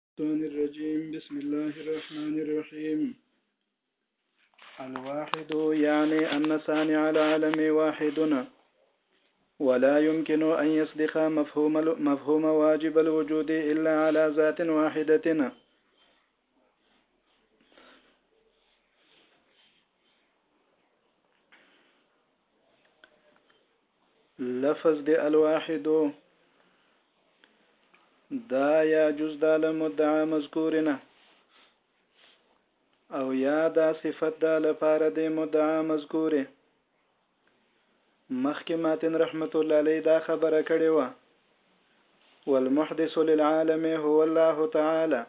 الشيطان الرجيم بسم الله الرحمن الرحيم الواحد يعني أن سانع العالم واحدنا ولا يمكن أن يصدق مفهوم مفهوم واجب الوجود إلا على ذات واحدتنا لفظ د الواحد دا یا جز د له مدعا مذکور نه او یا دا صفت د لپاره د مدعا مذکور مخکې ماتن رحمت الله علیه دا خبره کړې و والمحدث للعالم هو الله تعالی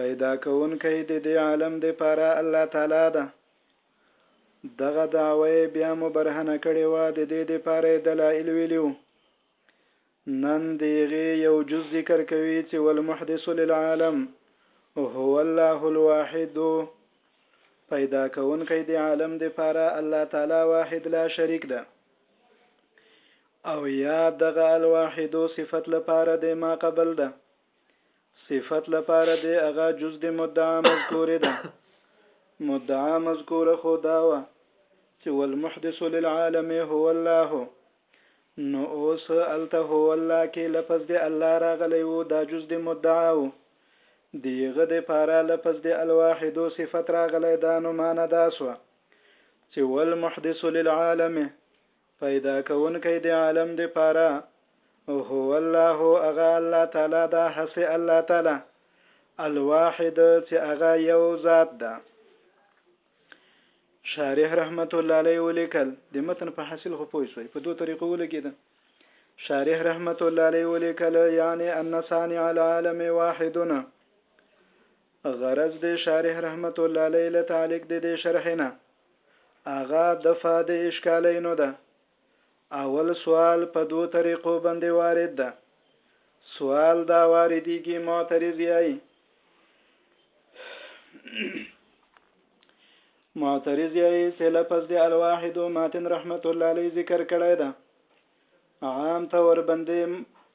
پیدا کون کوي د دې عالم د پاره الله تعالی ده دغه دعوه یې بیا مبرهنه کړې وه د دې دپاره یې دلائل ویلي وو نن د هغې یو جز ذکر کوي چې والمحدث للعالم هو الله الواحد پیدا کوونکی د عالم د پاره الله تعالی واحد لا شریک ده او یا دغه الواحد صفت لپاره د ما قبل ده صفت لپاره دی هغه جز د مدعا مذکوره ده مدعا مذکوره خو دا وه چې والمحدث للعالم هو الله نو اوس الته هو الله کې لفظ د الله راغلی وو دا جز د مدعا وو دیغه د پاره لفظ د الواحد صفت راغلی دا نو معنا دا سو چې والمحدث للعالم پيدا کوونکی د عالم د پاره هو الله هغه الله تعالی ده هسې الله تعالی الواحد چې هغه یو ذات ده شارح رحمت الله علیه ولیکل د متن په حاصل خو پوه شوي په دوه طریقو ولګیده شارح رحمت الله علیه ولیکل یعنی ان صانع العالم واحدنا غرض دې شارح رحمت الله علیه له تعلیق د دې شرحې نه هغه دفعه د اشکالینو ده. اول سوال په دوو طریقو باندې وارد ده. سوال دا واردیږي معترض یایي معترض یې چې لفظ د الواحد ماتن رحمت الله علیه ذکر کړی ده عام طور بندې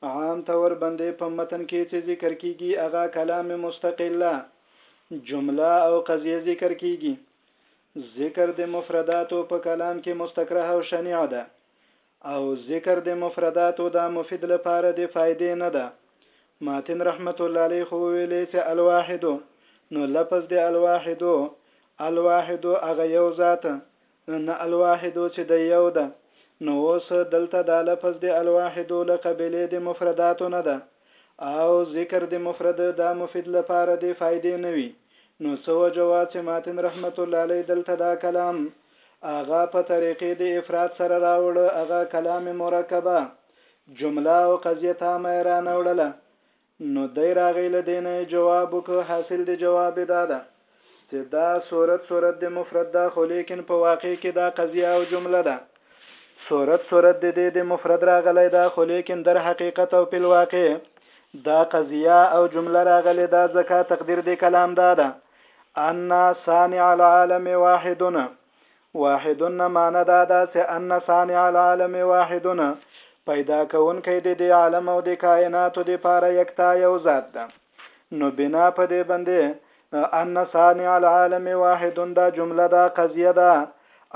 عام طور بندې په متن کې چې ذکر کیږي هغه کلام مستقله جمله او قضیه ذکر کیږي ذکر د مفرداتو په کلام کې مستکره او شنیع ده او ذکر د مفرداتو دا مفید لپاره د فائدې نه ده ماتن رحمت الله علیه خو ویلې چې الواحد نو لفظ د الواحد الواحد هغه یو ذات نه نه الواحد چې دی یو ده نو اوس دلته دا لفظ د الواحد له قبیلې د مفرداتو نه ده او ذکر د مفرد دا مفید لپاره د فایدې نه وي نو څه وجه وه چې ماتن رحمت الله علیه دلته دا کلام هغه په طریقې د افراد سره راوړ هغه کلام مرکبه جمله او قضیه تامه یې رانه وړله نو دی راغی له دې نه یې جواب وکړ، حاصل د جواب یې دا ده چې دا صورت صورت د مفرد ده خو لیکن په واقع کې دا قضیه او جمله ده. صورت صورت د دې د مفرد راغلی ده خو لیکن در حقیقت او فی الواقع دا قضیه او جمله راغلې ده ځکه تقدیر د کلام دا ده، ان صانع العالم واحد، واحد نه معنی دا ده چې ان صانع العالم واحد، پیدا کوونکی د دې عالم او د کایناتو د پاره یکتا یو ذات ده. نو بنا په دې باندې ان صانع العالم واحد دا جمله ده قضیه ده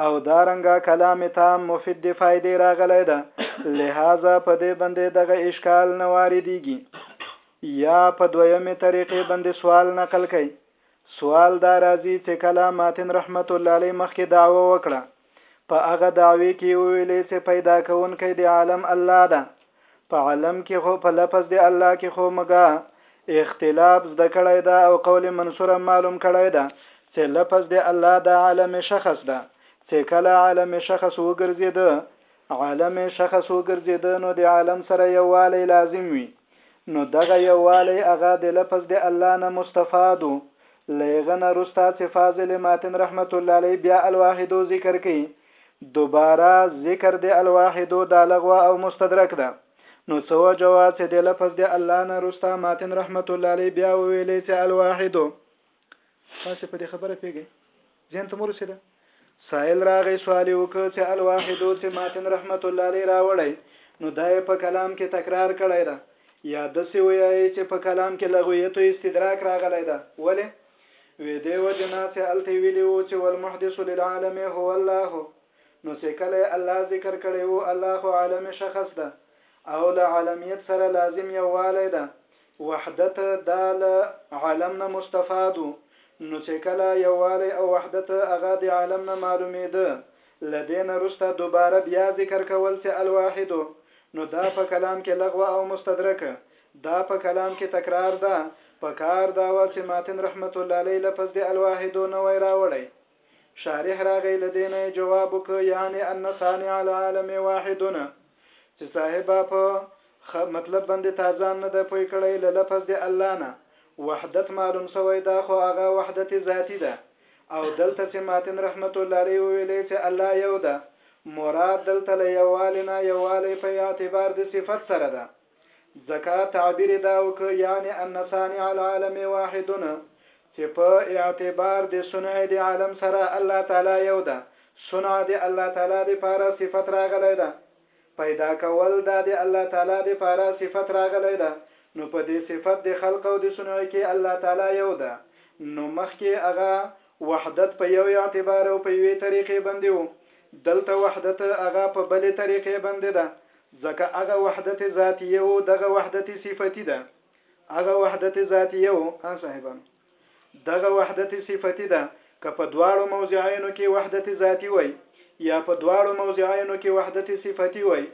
او دا رنګه کلام تام مفید د فایدې راغلی ده لهذا په دې باندې دغه اشکال نه واردیږي. یا په دویمې طریقې باندې سوال نقل کوي. سوال دا راځي چې کله ماتن رحمت الله علیه مخکې دعوه وکړه په هغه دعوی کې ویلې چې پیدا کوونکی د عالم الله ده په عالم کې خو په لفظ د الله کې خو مګه اختلاف زده کړی ده او قول منصوره معلوم کړی ده چې لفظ د الله د عالم شخص ده چې کله عالم شخص وګرځیده عالم شخص وګرځیده نو د عالم سره یووالی لازم وي نو دغه يووالی هغه د لفظ د الله نه مستفاد وو. له هغه نه روسته چې فاضل ماتن رحمة الله علیه بیا الواحدو ذکر کوي، دوباره ذکر د الواحدو دا لغوه او مستدرک ده. نو څه وجه وه چې د لفظ د الله نه روسته ماتن رحمة الله علیه بیا وویلې چې الواحدو. تاسو په دې خبره پیګی ځین ته مرسته ده سائل راغی سوال وکړ چې الواحد چې ماتن رحمت الله علیه راوړی نو دا په کلام کې تکرار کړی دا یا د سی ویای چې په کلام کې لغویت او استدراک راغلی دا ولی وې دی و جنا چې الته ویلی وو چې والمحدث للعالم هو الله نو چې کله الله ذکر کړی وو الله عالم شخص ده او له عالمیت سره لازم یوالی ده وحدت دا له علم نه مستفاد و، نو چې کله یووالی او وحدت هغه د علم نه معلومېده، له دې نه روسته دوباره بیا ذکر کول چې الواحد نو دا په کلام کې لغو او مستدرک دا په کلام کې تکرار ده، په کار دا وه چې ماتن رحمة الله علیه لفظ د الواحد نه وای راوړی. شارح راغی له دې نه یې جواب وکړ، یعنې ان صانع العالم واحد، چې صاحبه په، خ، مطلب باندې تا ځان نه دی پوه کړی، له لفظ د الله نه وحدت معلوم شوی، دا خو هغه وحدت ذاتي ده او دلته چې ماتن رحمة الله علیه وویلې چې الله یو ده، مراد دلته له یووالي نه یووالی په اعتبار د صفت سره ده. ځکه تعبیر دا وک یعنی ان صانع العالم واحد چې په اعتبار د صنع د عالم سره الله تعالی یو ده صنع د الله تعالی د پاره صفت راغلی ده پیدا کول دا د الله تعالی د پاره صفت راغلی ده نو په دې صفت د خلق او د صنع کې الله تعالی یو ده نو مخکې هغه وحدت په یو اعتبار او په یوې طریقې باندې وو دلته وحدت هغه په بلې طریقې باندې ده ځکه هغه وحدت ذاتیه او دغه وحدت صفتی ده هغه وحدت ذاتیه او ها صاحبانو دغه وحدت صفتی ده که په دواړو موضعینو کې وحدت ذاتی وای یا په دواړو موضعینو کې وحدت صفتی وای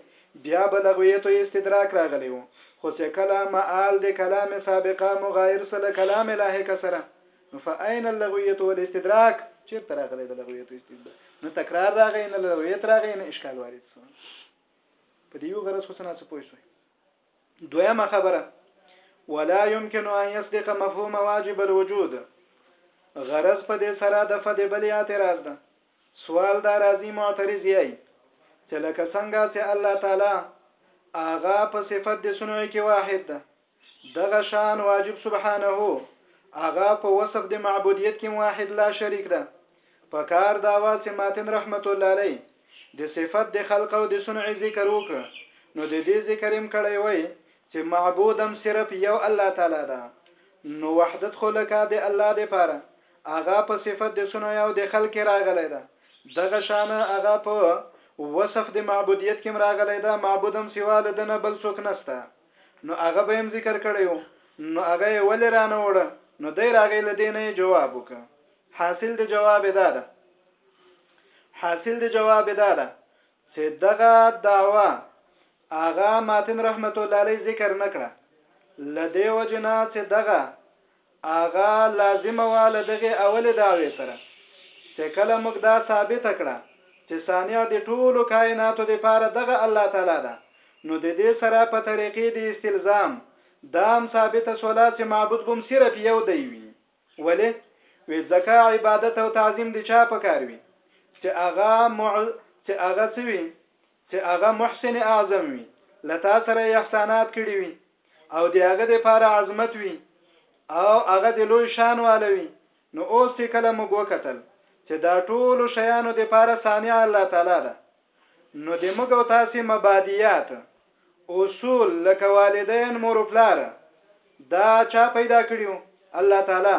بیا به لغویت او استدراک راغلی وو خو چې کله معال د کلام سابقه مغایر سره له کلام لاحقه سره نو فاین اللغویت والاستدراک چیرته راغلی د لغویت او استدراک نه تکرار راغی نه لغویت راغی نه اشکال وارد سو په دې یو غرض خو څنګه څه پوه شوي دویمه خبره ولا يمكن ان يصدق مفهوم واجب الوجود غرض په دې سره د فد بل اعتراض ده سوال دا راځي معترض یې چې لکه څنګه چې الله تعالی آغا په صفت د سنوي کې واحد ده دغه شان واجب سبحانه هغه په وصف د معبودیت کې واحد لا شریک ده په کار دا وا چې ماتن رحمت الله علی د صفت د خلق او د صنع ذکر وک نو د دې ذکر هم کړی وای چې معبودم صرف یو الله تعالی ده نو وحدت خو لکه د الله د پاره هغه په صفت د صنع او د خلق راغلی ده دغه شان هغه په وصف د معبودیت کې راغلی ده معبودم سوا له دنه بل څوک نسته نو هغه به يم ذکر کړی وو نو هغه يې ولې رانه وړه نو دی راغی له دې نه يې جواب وکړه حاصل د جواب دا ده حاصل د جواب دا ده چې دغه دعوا آغا ماتن رحمت الله علیه ذکر نکړه لدی وجنا چې دغه هغه لازمه وه له دغې اولې دعوې سره چې کله موږ دا ثابته کړه چې صانع د ټولو کائناتو دپاره دغه الله تعالی ده نو ددې سره په طريقې د استلزام دا هم ثابته سوله چې معبود به هم صرف يو دی وي ولې وي ځکه عبادت او تعظيم د چا په کار وي چې هغه مع... چې هغه څه وي چې هغه محسن اعظم وي له تا سره یې احسانات کړي وي او د هغه د پاره عظمت وي او هغه د لوی شان واله وي نو اوس چې کله موږ وکتل چې دا ټولو شیانو د پاره صانع الله تعالی ده نو د موږ او تاسې مبادیات اصول لکه والدین مور و پلار دا چا پیدا کړیو الله تعالی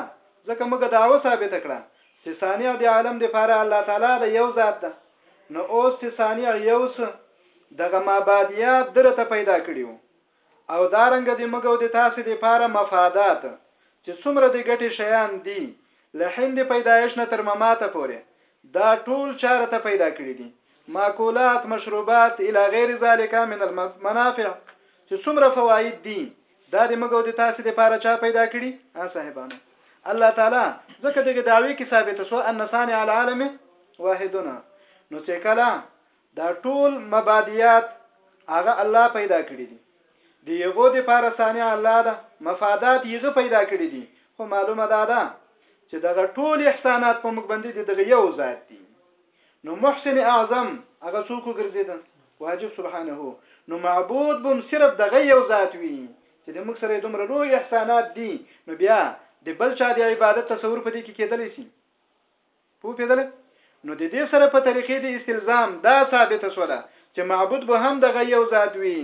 ځکه موږ دعوه ثابته کړه چې صانع د عالم د پاره الله تعالی د یو ذات ده نو اوس چې صانع يو څه دغه مابعديات درته پيدا کړي وو او دا رنګه دې موږ او د تاسې د پاره مفادات چې څومره د ګټې شيان دي له هند پيدايش نه تر مماته پورې دا ټول چاره ته پيدا کړي دي ماکولات مشروبات الى غير ذلك من المنافع چې څومره فوايد دي دا د موږ او د تاسې لپاره چا پیدا کړي؟ اه صاحبانو! الله تعالی ځکه دغې دعوې کې ثابته شوه، ان صانع العالم واحدن، نو چې کله دا ټول مبادیات هغه الله پیدا کړي دي، د یغو لپاره صانع الله ده، مفادات یغه پیدا کړي دي، خو معلومه دا ده چې دغه ټول احسانات په موږ باندې د دغه یو ذات دي. نو محسن اعظم هغه څوک وګرځید واجب سبحانه نو معبود بم صرف دغه یو ذات وی چې د موږ سره دومره لوی احسانات دي نو بیا د بل چا د عبادت تصور په دې کې کېدلی شي په پیدل نو د دې سره په طریقې د استلزام دا ثابت سوله چې معبود به هم دغه یو ذات وي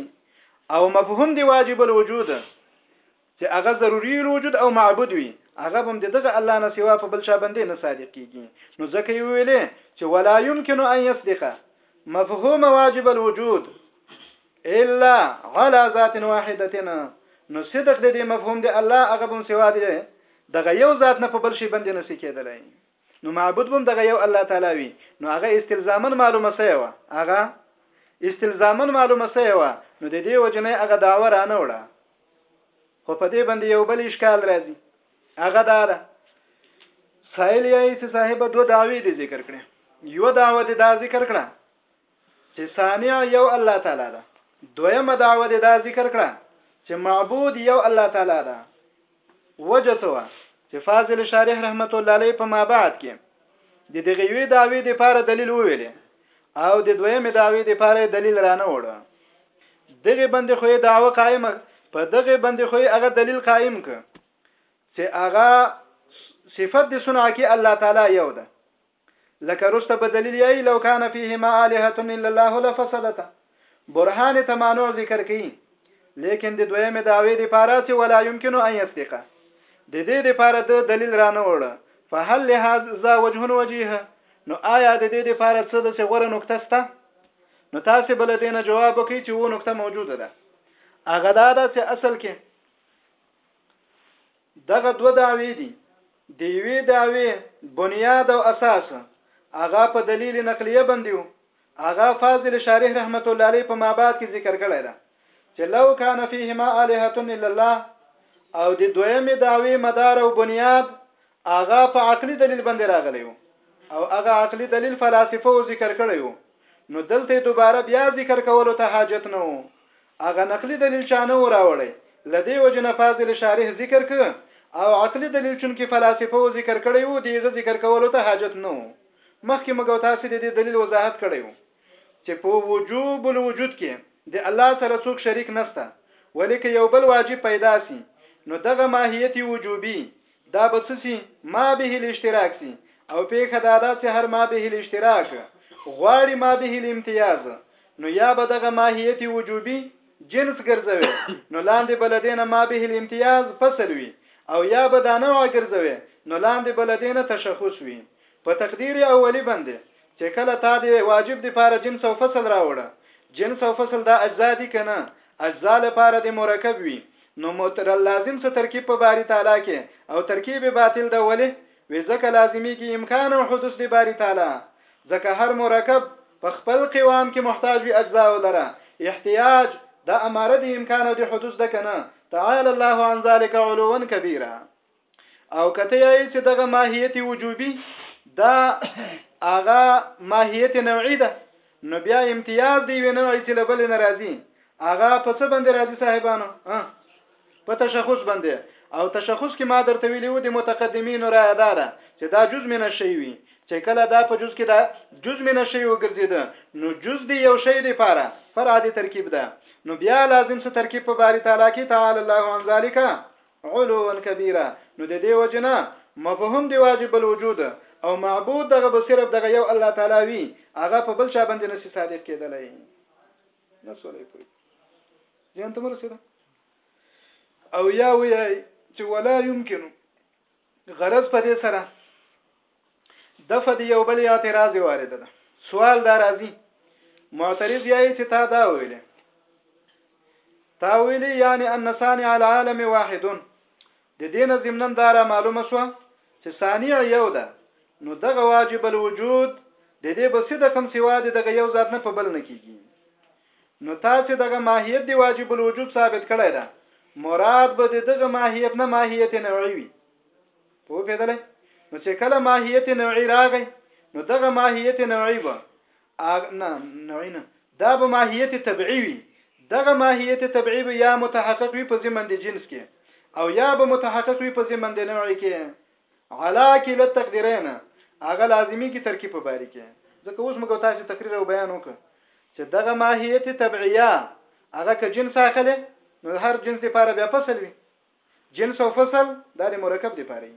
او مفهوم دی واجب الوجود چې هغه ضروري الوجود او معبود وي، هغه به هم د دغه الله نه سوا په بل چا باندې نه صادق کېږي، نو ځکه يې وويلې چې ولا يمکن ان يصدق مفهوم واجب الوجود الا على ذات واحدتنا نو صدق د دې مفهوم د الله هغه به هم سوا د دغه یو ذات نه په بل شي باندې نه سي کېدلی. نو معبود به هم دغه یو الله تعالی وي نو هغه استلزاما معلومه سوې وه هغه استلزاما معلومه سوې وه نو د دې وجنه یې هغه دعوه رانه وړه خو په دې باندې یو بل اشکال راځي هغه دا ده سائل یې چې صاحب دوه دعوی دي ذکر کړې یو دعوه دې دا ذکر کړه چې سامع یو الله تعالی ده دویمه دعوه دې دا ذکر کړه چې معبود یو الله تعالی ده وجه څه وه چې فاضل شارح رحمت الله علیه په مابعد کې د دغه یوې دعوې د پاره دلیل وویلې او د دویمې دعوې د پاره دلیل رانه وړه دغه بندې خو دعوه قائمه په دغه بندې خو هغه دلیل قائم ک چې هغه صفت د صنع کې الله تعالی یو ده لکه وروسته به دلیل یایی لو کان فیهما آلهة الا الله لفسدتا برهان تمانع ذکر کوي لیکن د دویمې دعوې دپاره چې ولا یمکن ان یصدقه د دې دپاره د دلیل رانه وړ فهل لهذا وجه وجیه نو آیا د دې دپاره څه د څه غوره نکته سته نو تاسو بل دینه جواب وکړي چې و نکته موجوده ده هغه دا ده چې اصل کې دغه دوه دعوې دي، د یوې دعوې بنیاد او اساس هغه په دلیل نقلیه بندي و، هغه فاضل شارح رحمته الله علیه په مابعد کې ذکر کړی ده چې لو کان فیهما الهة الا الله او د دویمې دعوې مدار او بنیاد هغه په عقلي دلیل باندې راغلی و او هغه عقلي دلیل فلاسفه و ذکر کړی و نو دلته دوباره بیا ذکر کولو ته حاجت نه و هغه نقلي دليل چا نه وو راوړی، له دې وجې نه فاضل شارح ذکر کړ او عقلي دليل چونکې فلاسفه وو ذکر کړی وو، د هغه ذکر کولو ته حاجت نه وو. مخکې موږ او تاسې د دې دليل وضاحت کړی وو چې په وجوب الوجود کې د الله سره څوک شريک نشته، ولې که يو بل واجب پيدا شي نو دغه ماهيت وجوبي دا به څه سي ما به الاشتراک سي او پیښه دا ده چې هر ما به الاشتراک غواړي ما به الامتیاز نو یا به دغه ماهیت وجوبي جنس ګرځوي نو لاندې بلدینه ما به الامتیاز فصل وي او یا به دا نوع ګرځوي نو لاندې بلدینه تشخص وي په تقدیر اولی باندې چې کله تا دی واجب دی پاره جنس او فصل راوړه جنس او فصل دا اجزا دي کنه اجزا لپاره د مرکب وي نو مترل لازم څه ترکیب په باری تعالی کې او ترکیب باطل ده ولې؟ وی ځکه لازمیږي امکان او حدوث د باری تعالی ځکه هر مرکب په خپل قوام کې محتاج وي اجزاو لره احتیاج دا اماره د امکان او د حدوث ده کنه تعالی الله عن ذلک علوا کبیرا. او کته یې چې دغه ماهیت وجوبي دا هغه ماهیت نوعي ده نو بیا امتیاز دی وی نوعي چې لبل ناراضي هغه په څه باندې راضي صاحبانو په تشخص باندې او تشخص کې ما درته ویلو د متقدمینو را ادا ده چې دا جز منه شی وي چې کله دا په جز کې دا جز منه شی وګرځیده نو جز دی یو شی دی پاره فرع دی ترکیب ده نو بیا لازم څه ترکیب په باری تعالی کې تعالی الله عن ذالک علوا کبیرا نو ددې وجې نه مفهوم د واجب الوجود او معبود دغه به صرف دغه یو الله تعالی وي هغه په بل چا باندې نسی صادق کېدلی نه سولې پوي ځان ته مرسته او یا وی چې ولا يمكن غرض په دې سره د فد یو بل اعتراض وارد ده سوال دا راځي معترض یې چې تا دا ویلې تا ویلې یعنی ان صانع العالم واحد د دین ضمنن دارا معلومه شو چې صانع یو ده نو دغه واجب الوجود د دې بسې د کم سوا د دغه یو ذات نه په بل نه کیږي نو تاسې دغه ماهیت دې واجب الوجوب ثابت کړی ده مراد به د دغه ماهیت نه ماهیت نوعي وي په پیدلې نو چې کله ماهیت نوعي راغی نو دغه ماهیت نوعي به نه نوعي نه دا به ماهیت طبيعي وي دغه ماهیت طبيعي به یا متحقق وي په ضمن د جنس کې او یا به متحقق وي په ضمن د نوع کې علا کې له تقدیرین هغه لازمی کی ترکیب په باری کې ځکه اوس موږ تاسو تقریر او بیان وکړ چې دغه ماهیت تبعیه هغه که جنس اخلي نو هر جنس دی پاره بیا فصل وي جنس او فصل دا د مرکب دی پاره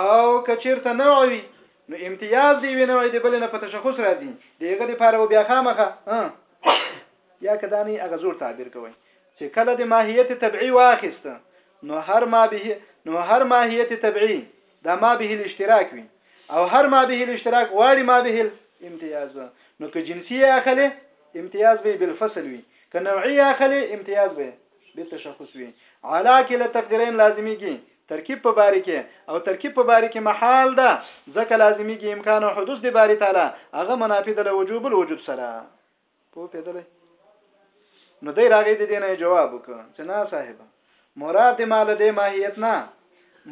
او که چیرته نوع وي نو امتیاز دی وی نوع دی بل نه په تشخص راځي دیغه دی پاره بیا خامخه یا کدانی هغه زور تعبیر کوي چې کله د ماهیت تبعی واخیست نو هر ما به نو هر ماهیت تبعی دا ما به الاشتراک وي او هر ما به الاشتراک غواړي ما به الامتیاز نو که جنسي اخلي امتیاز به بالفصل وي که نوعي اخلي امتیاز به بالتشخص وي علا کې له تقدیرین لازمیږي ترکیب په باری کې او ترکیب په باری کې محال ده ځکه لازمیږي امکان او حدوث د باری تعالی هغه منافی د وجوب الوجود سره په پیدلې نو دی راغی د دینه جواب وکړ چې نه صاحب مراد مال دې ماهیت نه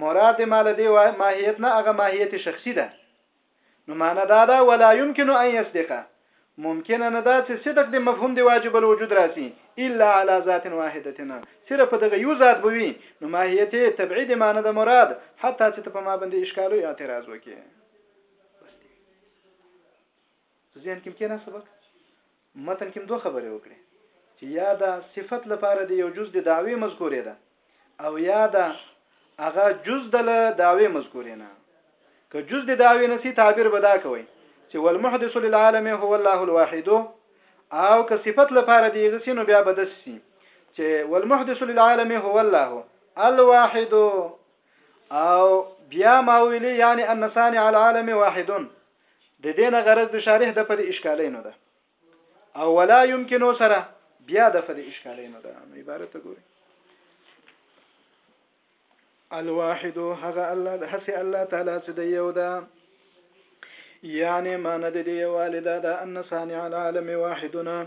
مراد مال دې ماهیت نه هغه ماهیت شخصي ده نو معنا دا ده ولا يمكن ان يصدق ممکن نه ده چې صدق د مفهوم دی واجب الوجود راسي الا على ذات واحدتنا صرف دغه یو ذات بوي نو ماهیت تبعید معنی د مراد حتی چې په ما باندې اشکالو اعتراض وکړي په ذهن کې کېنا سبق متن کې دوه خبرې وکړي چې یا دا صفت لپاره دی یو جز د دعوی مذکورې ده او یا دا هغه جز د دعوی مذکورې نه که جز د دعوی نسی تعبیر بدا کوي چې والمحدث للعالم هو الله الواحد او که صفت لپاره دی غسینو بیا بدسي چې والمحدث للعالم هو الله الواحد او بیا ما ویلی یعنی ان صانع العالم واحد د دې نه غرض د شارح د فل اشکالینو ده او ولا يمكنو سره بیا د فل اشکالینو ده نو عبارت ګوري الواحد هغه الله هسي الله تعالی چې د یو ده یعنی معنی د دې والدا دا ان صانع العالم واحدنا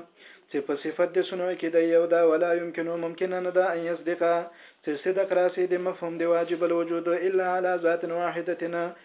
چې په صفت د سنو کې د یو دا ولا يمكن ممکن نه ده ان يصدق چې صدق راسي د مفهوم د واجب الوجود الا على ذات واحدتنا